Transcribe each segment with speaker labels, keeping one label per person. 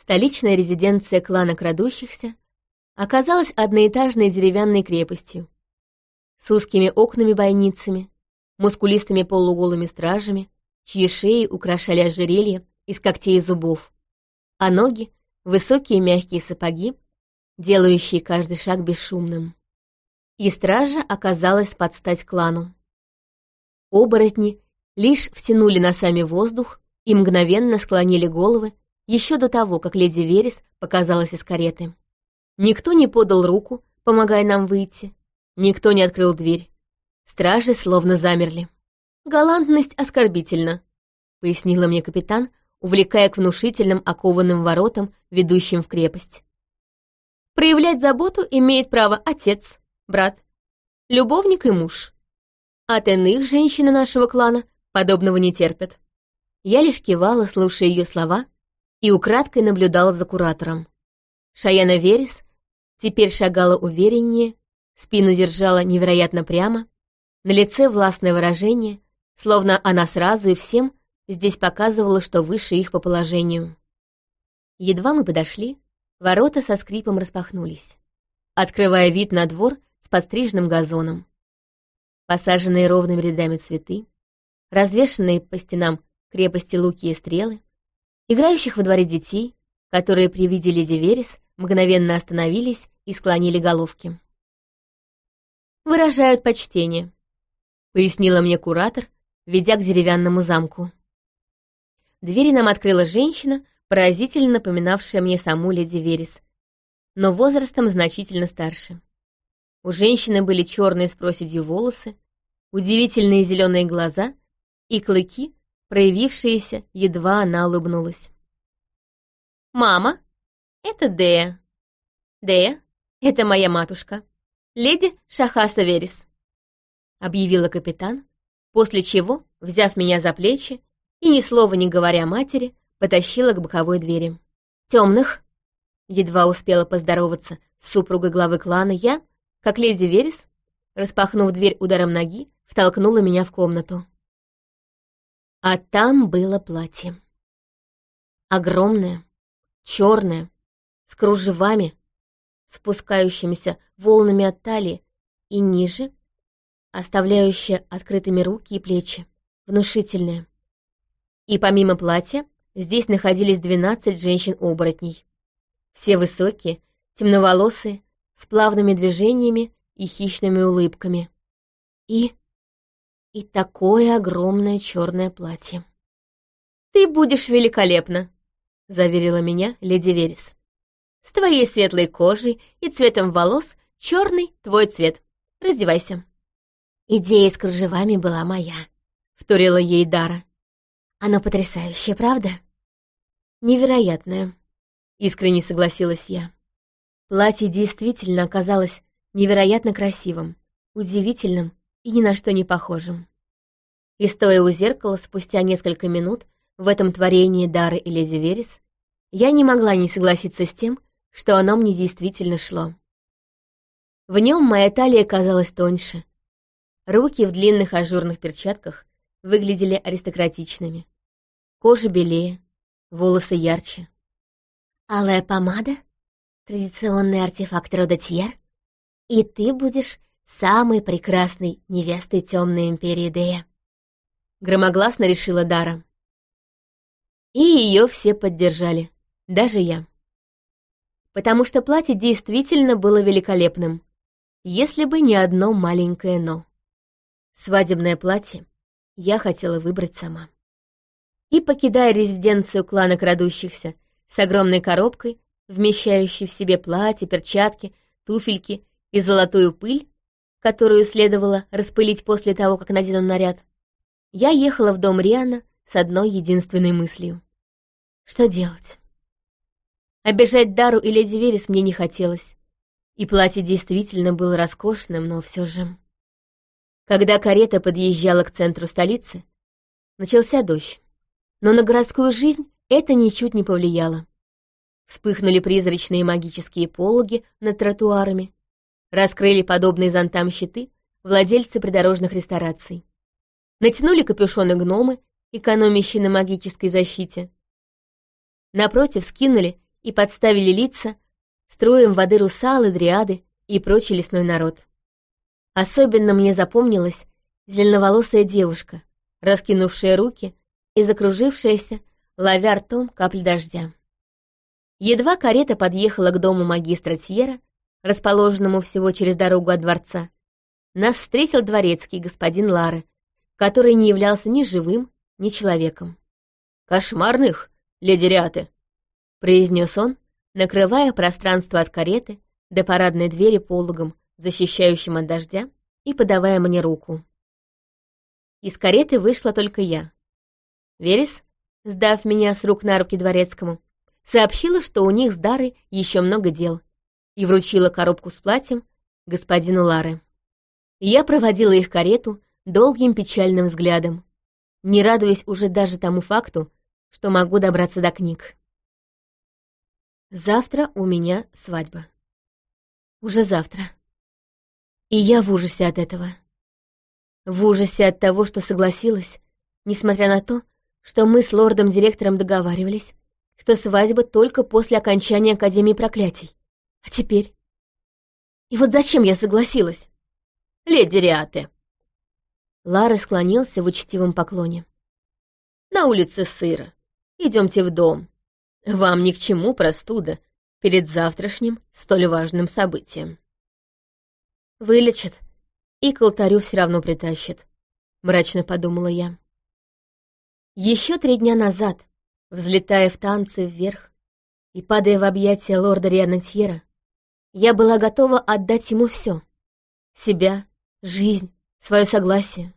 Speaker 1: Столичная резиденция клана крадущихся оказалась одноэтажной деревянной крепостью с узкими окнами-бойницами, мускулистыми полуголыми стражами, чьи шеи украшали ожерелья из когтей и зубов, а ноги — высокие мягкие сапоги, делающие каждый шаг бесшумным. И стража оказалась под стать клану. Оборотни лишь втянули носами воздух и мгновенно склонили головы еще до того, как леди Верес показалась из кареты. Никто не подал руку, помогая нам выйти, никто не открыл дверь. Стражи словно замерли. «Галантность оскорбительна», — пояснила мне капитан, увлекая к внушительным окованным воротам, ведущим в крепость. «Проявлять заботу имеет право отец, брат, любовник и муж. От иных женщины нашего клана подобного не терпят». Я лишь кивала, слушая ее слова, и украдкой наблюдала за куратором. Шаяна Верес теперь шагала увереннее, спину держала невероятно прямо, на лице властное выражение, словно она сразу и всем здесь показывала, что выше их по положению. Едва мы подошли, ворота со скрипом распахнулись, открывая вид на двор с подстриженным газоном. Посаженные ровными рядами цветы, развешанные по стенам крепости луки и стрелы, играющих во дворе детей, которые при виде леди Верес мгновенно остановились и склонили головки. «Выражают почтение», — пояснила мне куратор, ведя к деревянному замку. Двери нам открыла женщина, поразительно напоминавшая мне саму леди Верес, но возрастом значительно старше. У женщины были черные с проседью волосы, удивительные зеленые глаза и клыки, проявившиеся, едва она улыбнулась. «Мама, это Дея. Дея, это моя матушка, леди Шахаса Верес», — объявила капитан, после чего, взяв меня за плечи и ни слова не говоря матери, потащила к боковой двери. «Темных!» Едва успела поздороваться с супругой главы клана я, как леди Верес, распахнув дверь ударом ноги, втолкнула меня в комнату. А там было платье. Огромное, черное, с кружевами, спускающимися волнами от талии и ниже, оставляющее открытыми руки и плечи, внушительное. И помимо платья, здесь находились двенадцать женщин-оборотней. Все высокие, темноволосые, с плавными движениями и хищными улыбками. И и такое огромное черное платье. «Ты будешь великолепна», — заверила меня леди Верес. «С твоей светлой кожей и цветом волос черный твой цвет. Раздевайся». «Идея с кружевами была моя», — вторила ей Дара. «Оно потрясающее, правда?» «Невероятное», — искренне согласилась я. Платье действительно оказалось невероятно красивым, удивительным и ни на что не похожим. И стоя у зеркала спустя несколько минут в этом творении Дары и Леди Верес, я не могла не согласиться с тем, что оно мне действительно шло. В нем моя талия казалась тоньше. Руки в длинных ажурных перчатках выглядели аристократичными. Кожа белее, волосы ярче. «Алая помада? Традиционный артефакт рода Тьер? И ты будешь самой прекрасной невестой Темной Империи Дея. Громогласно решила Дара. И ее все поддержали, даже я. Потому что платье действительно было великолепным, если бы не одно маленькое «но». Свадебное платье я хотела выбрать сама. И, покидая резиденцию клана крадущихся с огромной коробкой, вмещающей в себе платье, перчатки, туфельки и золотую пыль, которую следовало распылить после того, как надену наряд, я ехала в дом Риана с одной единственной мыслью. Что делать? Обижать Дару и Леди Верес мне не хотелось. И платье действительно было роскошным, но все же... Когда карета подъезжала к центру столицы, начался дождь. Но на городскую жизнь это ничуть не повлияло. Вспыхнули призрачные магические пологи над тротуарами, Раскрыли подобные зонтам щиты владельцы придорожных рестораций. Натянули капюшоны гномы, экономящие на магической защите. Напротив скинули и подставили лица струем воды русалы, дриады и прочий лесной народ. Особенно мне запомнилась зеленоволосая девушка, раскинувшая руки и закружившаяся, ловя ртом капли дождя. Едва карета подъехала к дому магистра Тьера, расположенному всего через дорогу от дворца, нас встретил дворецкий господин Лары, который не являлся ни живым, ни человеком. «Кошмарных, леди Риаты!» — произнес он, накрывая пространство от кареты до парадной двери пологом, защищающим от дождя, и подавая мне руку. Из кареты вышла только я. Верес, сдав меня с рук на руки дворецкому, сообщила, что у них с Дарой еще много дел, и вручила коробку с платьем господину Лары. Я проводила их карету долгим печальным взглядом, не радуясь уже даже тому факту, что могу добраться до книг. Завтра у меня свадьба. Уже завтра. И я в ужасе от этого. В ужасе от того, что согласилась, несмотря на то, что мы с лордом-директором договаривались, что свадьба только после окончания Академии проклятий. А теперь? И вот зачем я согласилась? Леди Риаты. Лара склонился в учтивом поклоне. На улице сыро. Идемте в дом. Вам ни к чему простуда перед завтрашним столь важным событием. Вылечит, и к алтарю все равно притащит, мрачно подумала я. Еще три дня назад, взлетая в танцы вверх и падая в объятия лорда Рианатьера, я была готова отдать ему все — себя, жизнь, свое согласие.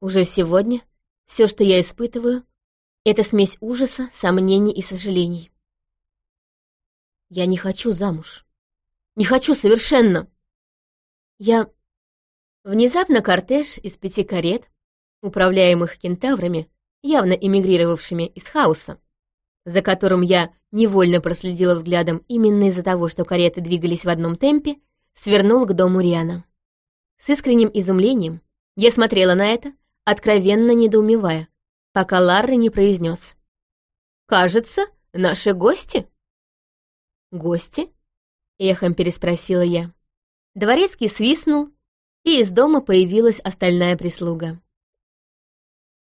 Speaker 1: Уже сегодня все, что я испытываю, это смесь ужаса, сомнений и сожалений. Я не хочу замуж. Не хочу совершенно. Я... Внезапно кортеж из пяти карет, управляемых кентаврами, явно эмигрировавшими из хаоса, за которым я невольно проследила взглядом именно из-за того, что кареты двигались в одном темпе, свернул к дому Риана. С искренним изумлением я смотрела на это, откровенно недоумевая, пока Ларри не произнес. «Кажется, наши гости». «Гости?» — эхом переспросила я. Дворецкий свистнул, и из дома появилась остальная прислуга.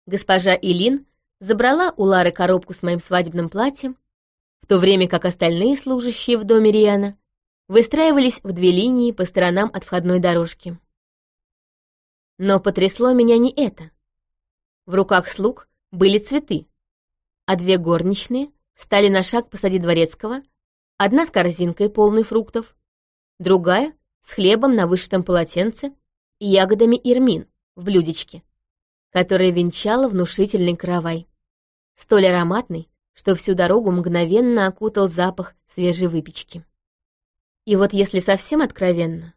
Speaker 1: Госпожа Илин забрала у Лары коробку с моим свадебным платьем, в то время как остальные служащие в доме Риана выстраивались в две линии по сторонам от входной дорожки. Но потрясло меня не это. В руках слуг были цветы, а две горничные стали на шаг посади дворецкого, одна с корзинкой полной фруктов, другая с хлебом на вышитом полотенце и ягодами ирмин в блюдечке, которое венчало внушительный каравай, столь ароматный, что всю дорогу мгновенно окутал запах свежей выпечки. И вот если совсем откровенно,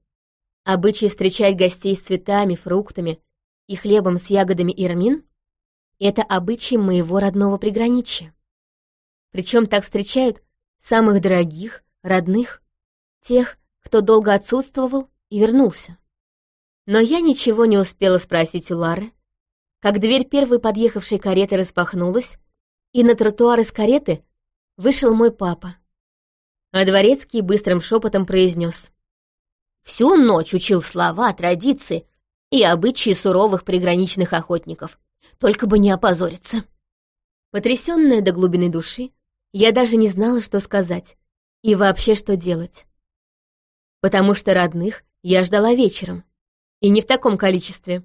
Speaker 1: Обычай встречать гостей с цветами, фруктами и хлебом с ягодами ирмин — это обычай моего родного приграничья. Причем так встречают самых дорогих, родных, тех, кто долго отсутствовал и вернулся. Но я ничего не успела спросить у Лары, как дверь первой подъехавшей кареты распахнулась, и на тротуар из кареты вышел мой папа. А дворецкий быстрым шепотом произнес. Всю ночь учил слова, традиции и обычаи суровых приграничных охотников. Только бы не опозориться. Потрясённая до глубины души, я даже не знала, что сказать и вообще что делать. Потому что родных я ждала вечером. И не в таком количестве.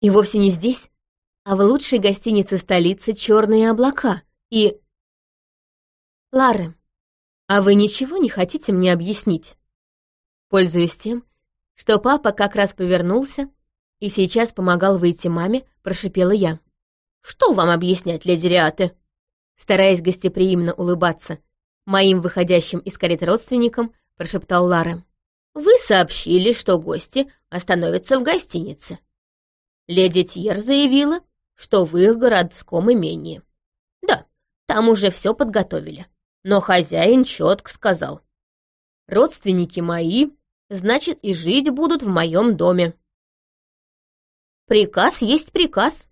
Speaker 1: И вовсе не здесь, а в лучшей гостинице столицы «Черные облака». И... Лары, а вы ничего не хотите мне объяснить? Пользуясь тем, что папа как раз повернулся и сейчас помогал выйти маме, прошипела я. «Что вам объяснять, леди Риаты?» Стараясь гостеприимно улыбаться, моим выходящим из кареты родственникам, прошептал Лара. «Вы сообщили, что гости остановятся в гостинице. Леди Тьер заявила, что в их городском имении. Да, там уже все подготовили. Но хозяин четко сказал. Родственники мои значит, и жить будут в моем доме. Приказ есть приказ.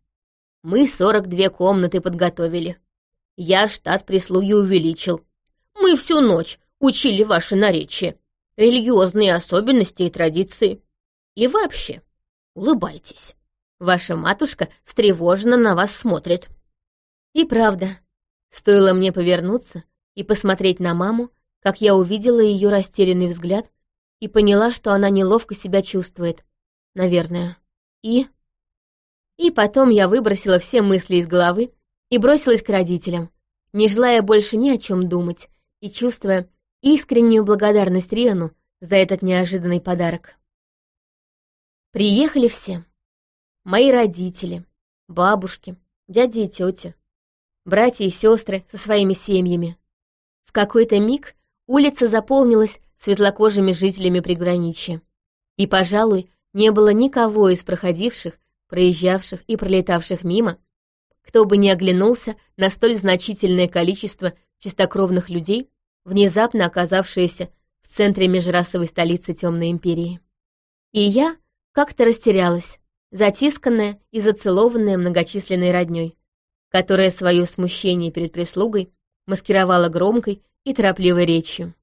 Speaker 1: Мы сорок две комнаты подготовили. Я штат прислуги увеличил. Мы
Speaker 2: всю ночь учили ваши наречия, религиозные особенности и традиции. И вообще, улыбайтесь. Ваша матушка встревоженно на вас смотрит».
Speaker 1: И правда, стоило мне повернуться и посмотреть на маму, как я увидела ее растерянный взгляд и поняла, что она неловко себя чувствует. Наверное. И... И потом я выбросила все мысли из головы и бросилась к родителям, не желая больше ни о чем думать и чувствуя искреннюю благодарность Риану за этот неожиданный подарок. Приехали все. Мои родители, бабушки, дяди и тети, братья и сестры со своими семьями. В какой-то миг улица заполнилась светлокожими жителями приграничья. И, пожалуй, не было никого из проходивших, проезжавших и пролетавших мимо, кто бы не оглянулся на столь значительное количество чистокровных людей, внезапно оказавшиеся в центре межрасовой столицы Темной Империи. И я как-то растерялась, затисканная и зацелованная многочисленной родней, которая свое смущение перед прислугой маскировала громкой и торопливой речью.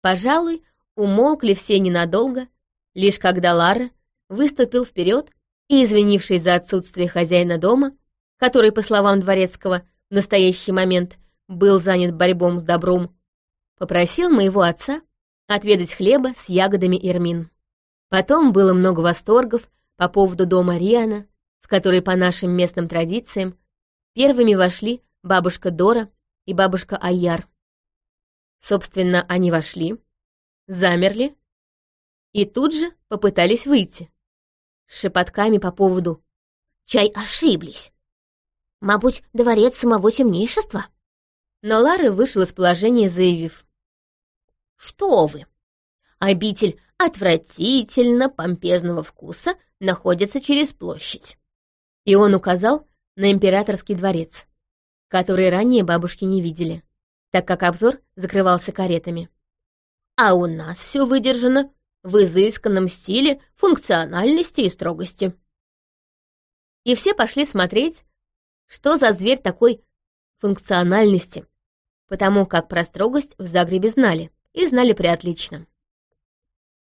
Speaker 1: Пожалуй, умолкли все ненадолго, лишь когда Лара выступил вперед и, извинившись за отсутствие хозяина дома, который, по словам Дворецкого, в настоящий момент был занят борьбом с добром, попросил моего отца отведать хлеба с ягодами Ирмин. Потом было много восторгов по поводу дома Риана, в который по нашим местным традициям первыми вошли бабушка Дора и бабушка Айяр. Собственно, они вошли, замерли и тут же попытались выйти. С шепотками по поводу «Чай ошиблись! Мабуть, дворец самого темнейшества?» Но Лара вышел из положения, заявив «Что вы! Обитель отвратительно помпезного вкуса находится через площадь». И он указал на императорский дворец, который ранее бабушки не видели так как обзор закрывался каретами. А у нас все выдержано в изысканном стиле функциональности и строгости. И все пошли смотреть, что за зверь такой функциональности, потому как про строгость в Загребе знали, и знали приотлично.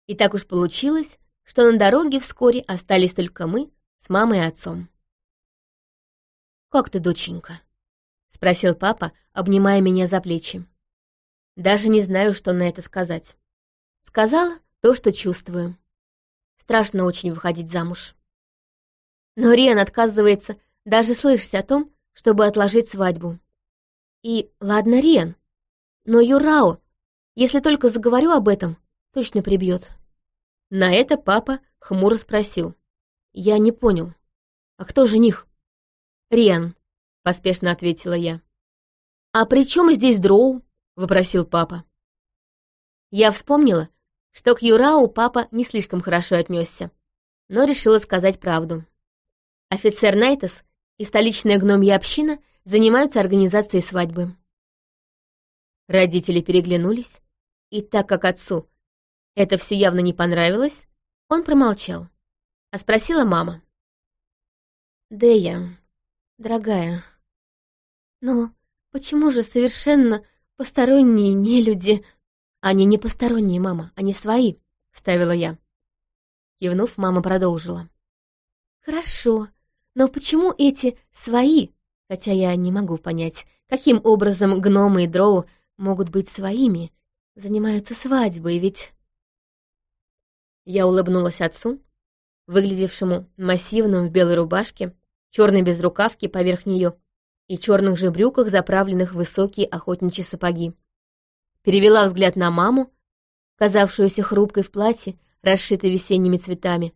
Speaker 1: И так уж получилось, что на дороге вскоре остались только мы с мамой и отцом. «Как ты, доченька?» — спросил папа, обнимая меня за плечи. Даже не знаю, что на это сказать. Сказала то, что чувствую. Страшно очень выходить замуж. Но Риан отказывается даже слышать о том, чтобы отложить свадьбу. И ладно, Риан, но Юрао, если только заговорю об этом, точно прибьет. На это папа хмуро спросил. Я не понял. А кто жених? Риан поспешно ответила я. «А при чем здесь дроу?» — вопросил папа. Я вспомнила, что к Юрау папа не слишком хорошо отнесся, но решила сказать правду. Офицер Найтес и столичная гномья община занимаются организацией свадьбы. Родители переглянулись, и так как отцу это все явно не понравилось, он промолчал. А спросила мама. «Дея, дорогая, но почему же совершенно посторонние не люди? Они не посторонние, мама, они свои, вставила я. Кивнув, мама продолжила. Хорошо, но почему эти свои, хотя я не могу понять, каким образом гномы и дроу могут быть своими, занимаются свадьбой, ведь... Я улыбнулась отцу, выглядевшему массивным в белой рубашке, черной безрукавке поверх нее и черных же брюках, заправленных в высокие охотничьи сапоги. Перевела взгляд на маму, казавшуюся хрупкой в платье, расшитой весенними цветами,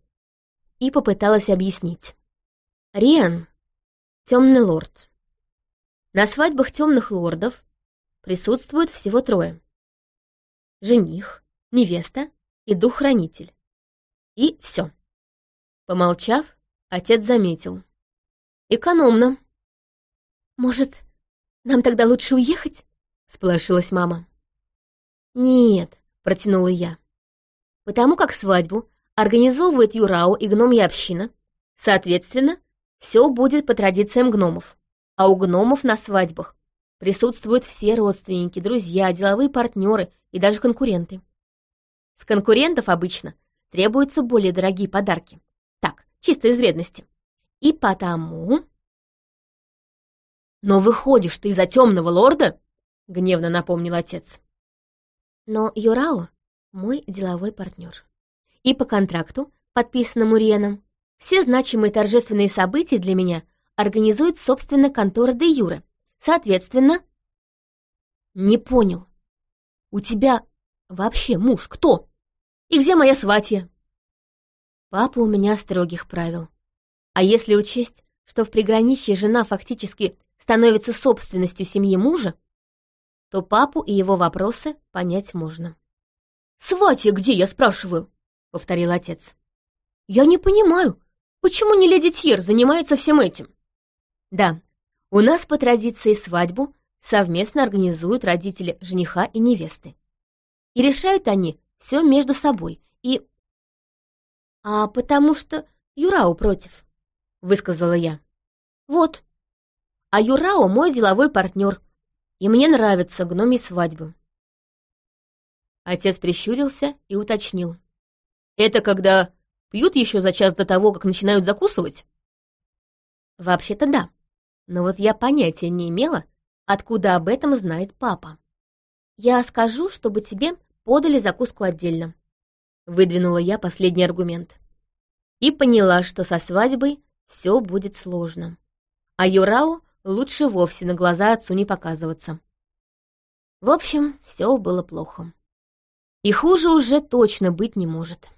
Speaker 1: и попыталась объяснить. Риан — темный лорд. На свадьбах темных лордов присутствуют всего трое. Жених, невеста и дух-хранитель. И все. Помолчав, отец заметил. Экономно. «Может, нам тогда лучше уехать?» — сполошилась мама. «Нет», — протянула я. «Потому как свадьбу организовывает Юрао и гномья община, соответственно, все будет по традициям гномов, а у гномов на свадьбах присутствуют все родственники, друзья, деловые партнеры и даже конкуренты. С конкурентов обычно требуются более дорогие подарки. Так, чисто из вредности. И потому...
Speaker 2: «Но выходишь ты за темного лорда?» — гневно напомнил отец.
Speaker 1: Но Юрао — мой деловой партнер. И по контракту, подписанному Риеном, все значимые торжественные события для меня организует, собственно, контора де Юре. Соответственно... Не понял. У тебя вообще муж кто? И где моя сватья? Папа у меня строгих правил. А если учесть, что в приграничье жена фактически становится собственностью семьи мужа, то папу и его вопросы понять можно.
Speaker 2: «Сватья где, я спрашиваю?» — повторил отец. «Я не понимаю, почему не леди Тьер занимается всем этим?»
Speaker 1: «Да, у нас по традиции свадьбу совместно организуют родители жениха и невесты. И решают они все между собой, и...» «А потому что Юрау против», — высказала я. «Вот, а Юрао мой деловой партнер, и мне нравятся гноми свадьбы. Отец прищурился и уточнил.
Speaker 2: «Это когда пьют еще за час до того, как начинают закусывать?»
Speaker 1: «Вообще-то да. Но вот я понятия не имела, откуда об этом знает папа. Я скажу, чтобы тебе подали закуску отдельно». Выдвинула я последний аргумент. И поняла, что со свадьбой все будет сложно. А Юрао лучше вовсе на глаза отцу не показываться. В общем, все было плохо. И хуже уже точно быть не может.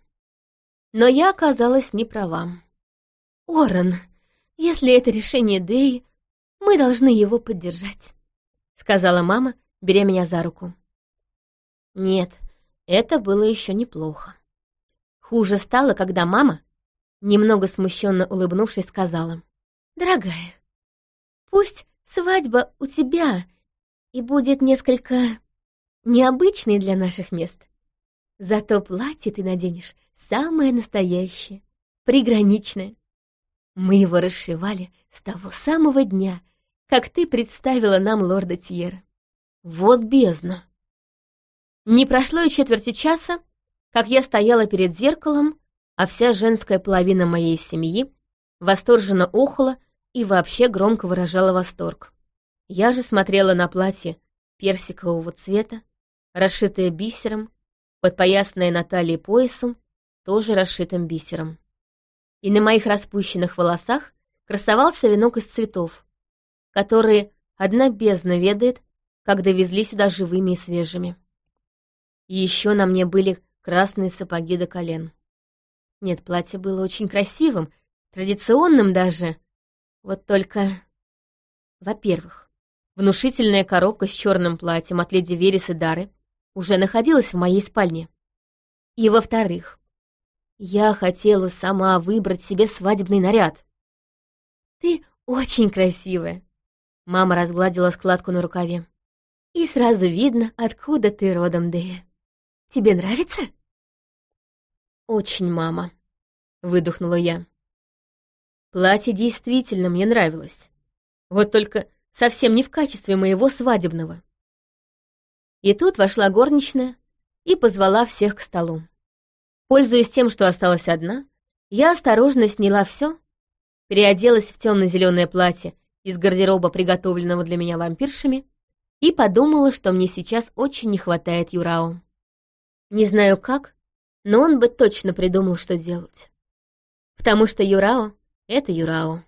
Speaker 1: Но я оказалась не права. «Оран, если это решение Дэи, мы должны его поддержать», — сказала мама, беря меня за руку. Нет, это было еще неплохо. Хуже стало, когда мама, немного смущенно улыбнувшись, сказала, «Дорогая, Пусть свадьба у тебя и будет несколько необычной для наших мест. Зато платье ты наденешь самое настоящее, приграничное. Мы его расшивали с того самого дня, как ты представила нам лорда Тьера. Вот бездна. Не прошло и четверти часа, как я стояла перед зеркалом, а вся женская половина моей семьи восторженно охала и вообще громко выражала восторг. Я же смотрела на платье персикового цвета, расшитое бисером, подпоясанное на талии поясом, тоже расшитым бисером. И на моих распущенных волосах красовался венок из цветов, которые одна бездна ведает, как довезли сюда живыми и свежими. И еще на мне были красные сапоги до колен. Нет, платье было очень красивым, традиционным даже, вот только... Во-первых, внушительная коробка с черным платьем от леди Верес и Дары уже находилась в моей спальне. И во-вторых, я хотела сама выбрать себе свадебный наряд. «Ты очень красивая», — мама разгладила складку на рукаве. «И сразу видно, откуда ты родом, Дея. Тебе нравится?» «Очень, мама», — выдохнула я. Платье действительно мне нравилось. Вот только совсем не в качестве моего свадебного. И тут вошла горничная и позвала всех к столу. Пользуясь тем, что осталась одна, я осторожно сняла все, переоделась в темно-зеленое платье из гардероба, приготовленного для меня вампиршами, и подумала, что мне сейчас очень не хватает Юрао. Не знаю как, но он бы точно придумал, что делать. Потому что Юрао это Юрао.